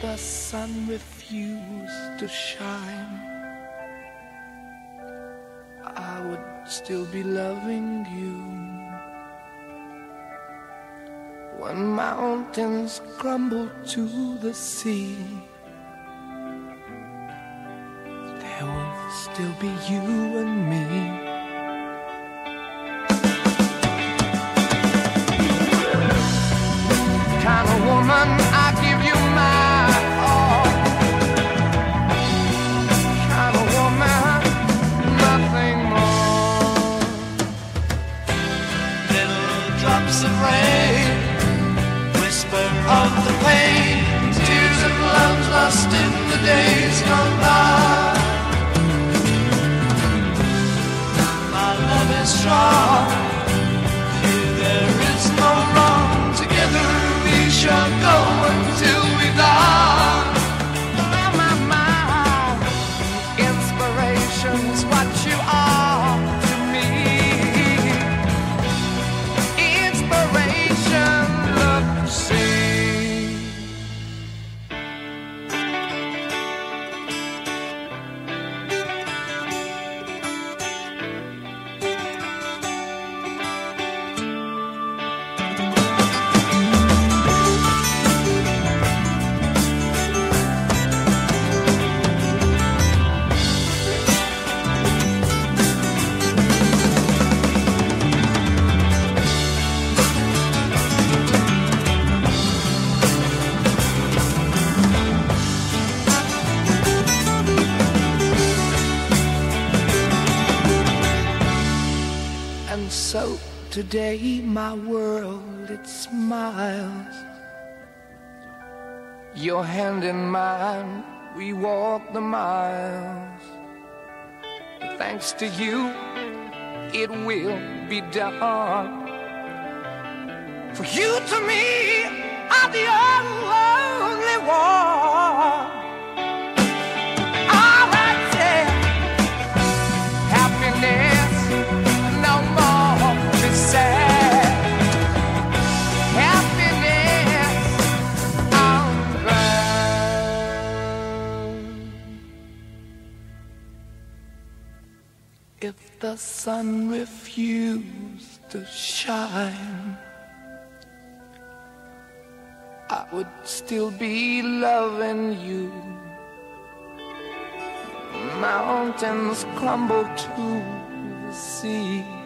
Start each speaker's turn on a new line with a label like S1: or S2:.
S1: the sun refused to shine, I would still be loving you. When mountains crumble to the sea, there will still be you and me.
S2: Drops of rain, whisper of the pain, tears of love lost in the days gone by.
S1: Today my world it smiles. Your hand in mine, we walk the miles. Thanks to you, it will be done. For you to me If the sun refused to shine, I would still be loving you. Mountains crumble to the sea.